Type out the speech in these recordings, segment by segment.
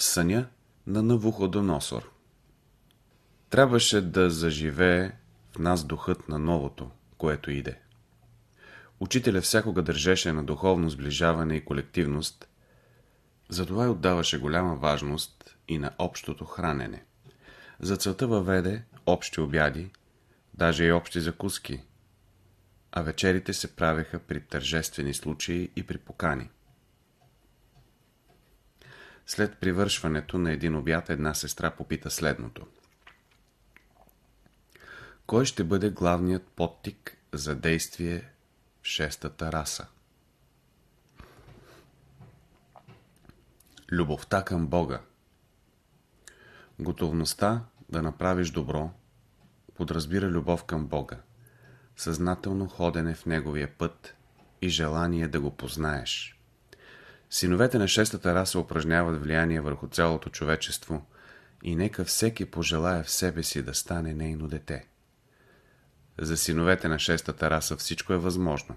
в съня на Навуходоносор. Трябваше да заживее в нас духът на новото, което иде. Учителя всякога държеше на духовно сближаване и колективност, затова и отдаваше голяма важност и на общото хранене. За целта въведе общи обяди, даже и общи закуски, а вечерите се правеха при тържествени случаи и при покани. След привършването на един обяд една сестра попита следното. Кой ще бъде главният подтик за действие в шестата раса? Любовта към Бога Готовността да направиш добро подразбира любов към Бога, съзнателно ходене в Неговия път и желание да го познаеш. Синовете на шестата раса упражняват влияние върху цялото човечество и нека всеки пожелая в себе си да стане нейно дете. За синовете на шестата раса всичко е възможно,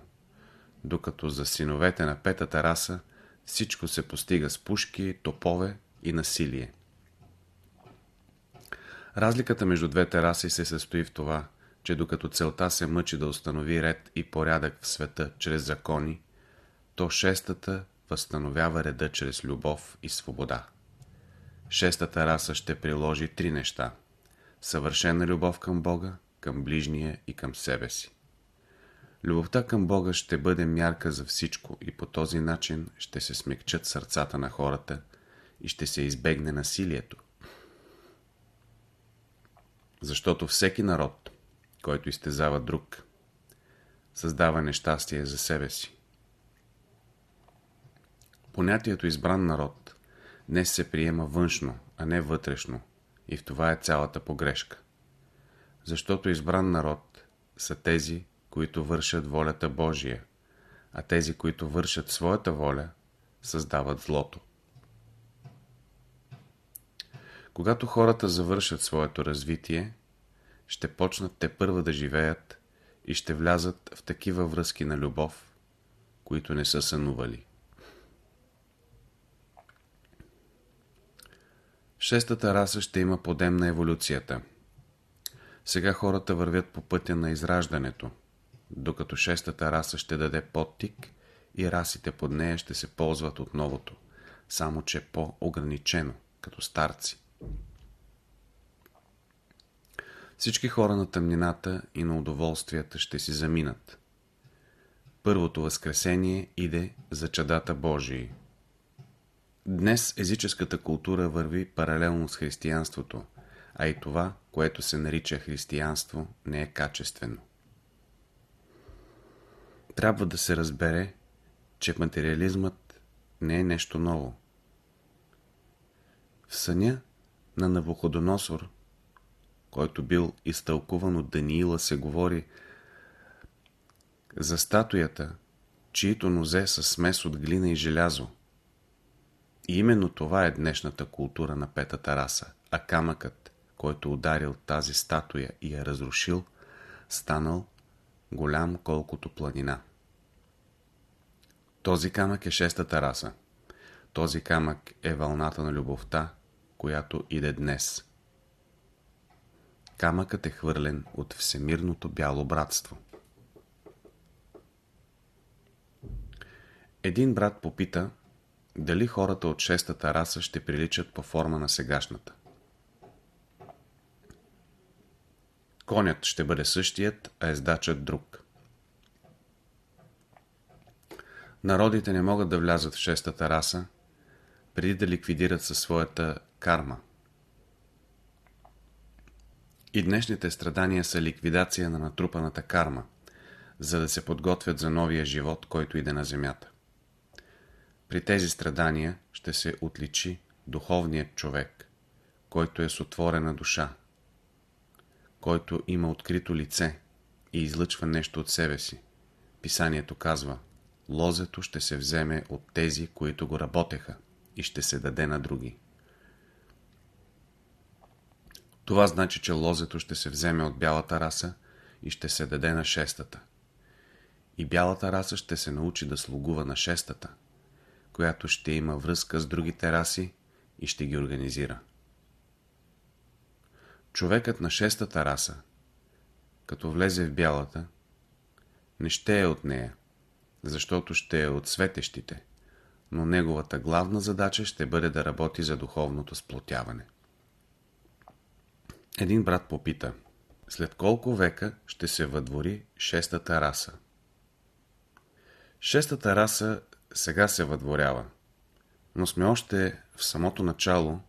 докато за синовете на петата раса всичко се постига с пушки, топове и насилие. Разликата между двете раси се състои в това, че докато целта се мъчи да установи ред и порядък в света чрез закони, то шестата възстановява реда чрез любов и свобода. Шестата раса ще приложи три неща – съвършена любов към Бога, към ближния и към себе си. Любовта към Бога ще бъде мярка за всичко и по този начин ще се смекчат сърцата на хората и ще се избегне насилието. Защото всеки народ, който изтезава друг, създава нещастие за себе си. Понятието избран народ днес се приема външно, а не вътрешно и в това е цялата погрешка. Защото избран народ са тези, които вършат волята Божия, а тези, които вършат своята воля, създават злото. Когато хората завършат своето развитие, ще почнат те първа да живеят и ще влязат в такива връзки на любов, които не са сънували. Шестата раса ще има подем на еволюцията. Сега хората вървят по пътя на израждането, докато шестата раса ще даде подтик и расите под нея ще се ползват от новото, само че по-ограничено, като старци. Всички хора на тъмнината и на удоволствията ще си заминат. Първото възкресение иде за чадата Божии. Днес езическата култура върви паралелно с християнството, а и това, което се нарича християнство, не е качествено. Трябва да се разбере, че материализмът не е нещо ново. В съня на Навуходоносор който бил изтълкуван от Даниила, се говори за статуята, чието нозе са смес от глина и желязо. И именно това е днешната култура на петата раса, а камъкът, който ударил тази статуя и я разрушил, станал голям колкото планина. Този камък е шестата раса. Този камък е вълната на любовта, която иде днес камъкът е хвърлен от всемирното бяло братство. Един брат попита, дали хората от шестата раса ще приличат по форма на сегашната. Конят ще бъде същият, а ездачът друг. Народите не могат да влязат в шестата раса, преди да ликвидират със своята карма – и днешните страдания са ликвидация на натрупаната карма, за да се подготвят за новия живот, който иде на земята. При тези страдания ще се отличи духовният човек, който е с отворена душа, който има открито лице и излъчва нещо от себе си. Писанието казва, лозето ще се вземе от тези, които го работеха и ще се даде на други. Това значи, че лозето ще се вземе от бялата раса и ще се даде на шестата. И бялата раса ще се научи да слугува на шестата, която ще има връзка с другите раси и ще ги организира. Човекът на шестата раса, като влезе в бялата, не ще е от нея, защото ще е от светещите, но неговата главна задача ще бъде да работи за духовното сплотяване. Един брат попита, след колко века ще се въдвори шестата раса? Шестата раса сега се въдворява, но сме още в самото начало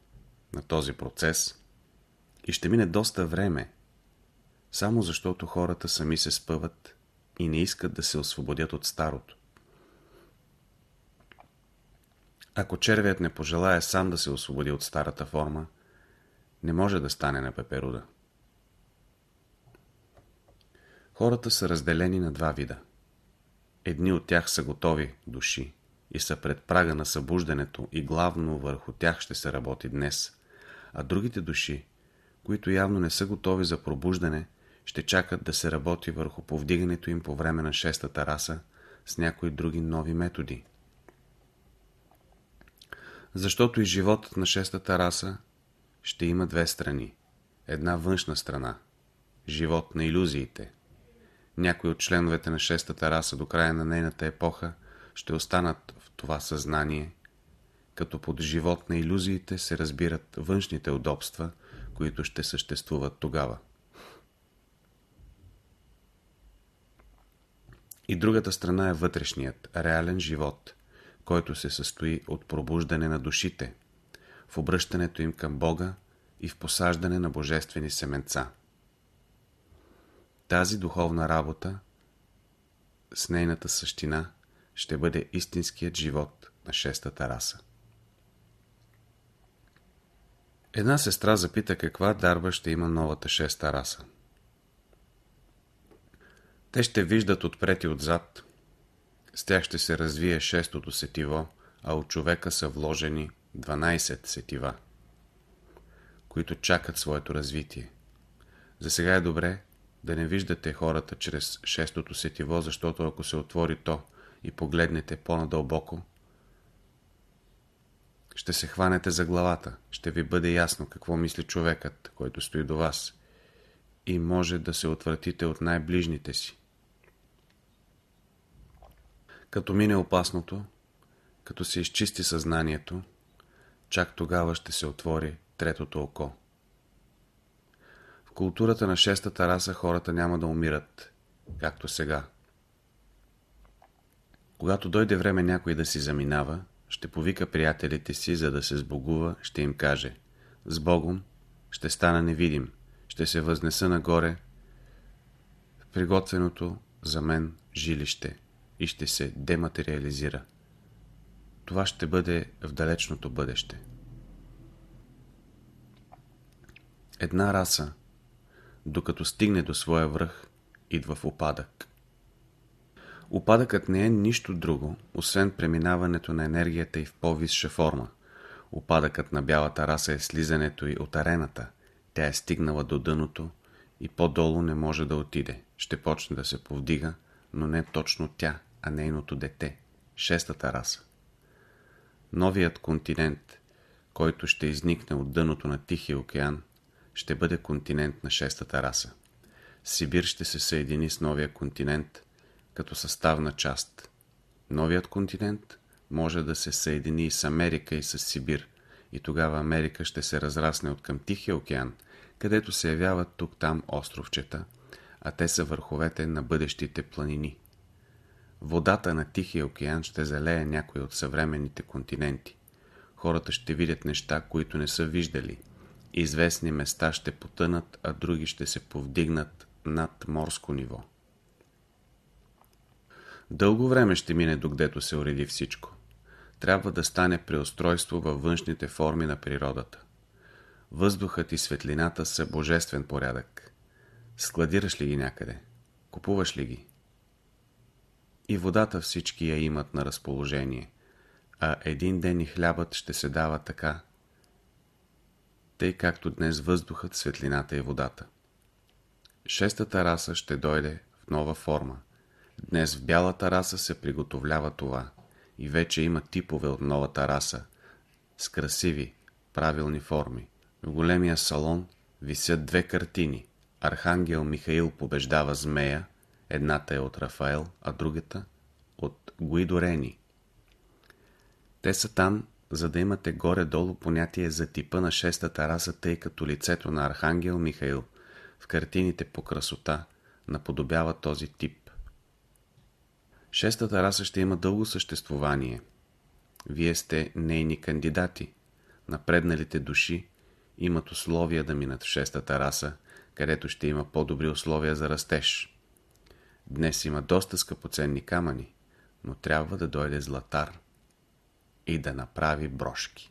на този процес и ще мине доста време, само защото хората сами се спъват и не искат да се освободят от старото. Ако червият не пожелая сам да се освободи от старата форма, не може да стане на пеперуда. Хората са разделени на два вида. Едни от тях са готови души и са пред прага на събуждането и главно върху тях ще се работи днес, а другите души, които явно не са готови за пробуждане, ще чакат да се работи върху повдигането им по време на шестата раса с някои други нови методи. Защото и животът на шестата раса ще има две страни. Една външна страна – живот на иллюзиите. Някои от членовете на шестата раса до края на нейната епоха ще останат в това съзнание, като под живот на иллюзиите се разбират външните удобства, които ще съществуват тогава. И другата страна е вътрешният, реален живот, който се състои от пробуждане на душите, в обръщането им към Бога и в посаждане на божествени семенца. Тази духовна работа с нейната същина ще бъде истинският живот на шестата раса. Една сестра запита каква дарба ще има новата шеста раса. Те ще виждат отпред и отзад. С тях ще се развие шестото сетиво, а от човека са вложени 12 сетива, които чакат своето развитие. За сега е добре да не виждате хората чрез шестото сетиво, защото ако се отвори то и погледнете по-надълбоко, ще се хванете за главата, ще ви бъде ясно какво мисли човекът, който стои до вас и може да се отвратите от най-ближните си. Като мине опасното, като се изчисти съзнанието, чак тогава ще се отвори третото око. Културата на шестата раса хората няма да умират, както сега. Когато дойде време някой да си заминава, ще повика приятелите си, за да се сбогува, ще им каже «С Богом ще стана невидим, ще се възнеса нагоре в приготвеното за мен жилище и ще се дематериализира». Това ще бъде в далечното бъдеще. Една раса, докато стигне до своя връх, идва в опадък. Опадъкът не е нищо друго, освен преминаването на енергията и в по-висша форма. Опадъкът на бялата раса е слизането и от арената. Тя е стигнала до дъното и по-долу не може да отиде. Ще почне да се повдига, но не точно тя, а нейното дете. Шестата раса. Новият континент, който ще изникне от дъното на Тихия океан, ще бъде континент на шестата раса. Сибир ще се съедини с новия континент като съставна част. Новият континент може да се съедини и с Америка и с Сибир, и тогава Америка ще се разрасне от към Тихия океан, където се явяват тук-там островчета, а те са върховете на бъдещите планини. Водата на Тихия океан ще залее някои от съвременните континенти. Хората ще видят неща, които не са виждали. Известни места ще потънат, а други ще се повдигнат над морско ниво. Дълго време ще мине докъдето се уреди всичко. Трябва да стане преустройство във външните форми на природата. Въздухът и светлината са божествен порядък. Складираш ли ги някъде? Купуваш ли ги? И водата всички я имат на разположение, а един ден и хлябът ще се дава така, тъй както днес въздухът, светлината и водата. Шестата раса ще дойде в нова форма. Днес в бялата раса се приготовлява това и вече има типове от новата раса с красиви, правилни форми. В големия салон висят две картини. Архангел Михаил побеждава змея, едната е от Рафаел, а другата от Гуидо Рени. Те са там, за да имате горе-долу понятие за типа на шестата раса, тъй като лицето на Архангел Михаил в картините по красота наподобява този тип. Шестата раса ще има дълго съществувание. Вие сте нейни кандидати. Напредналите души имат условия да минат в шестата раса, където ще има по-добри условия за растеж. Днес има доста скъпоценни камъни, но трябва да дойде златар и да направи брошки.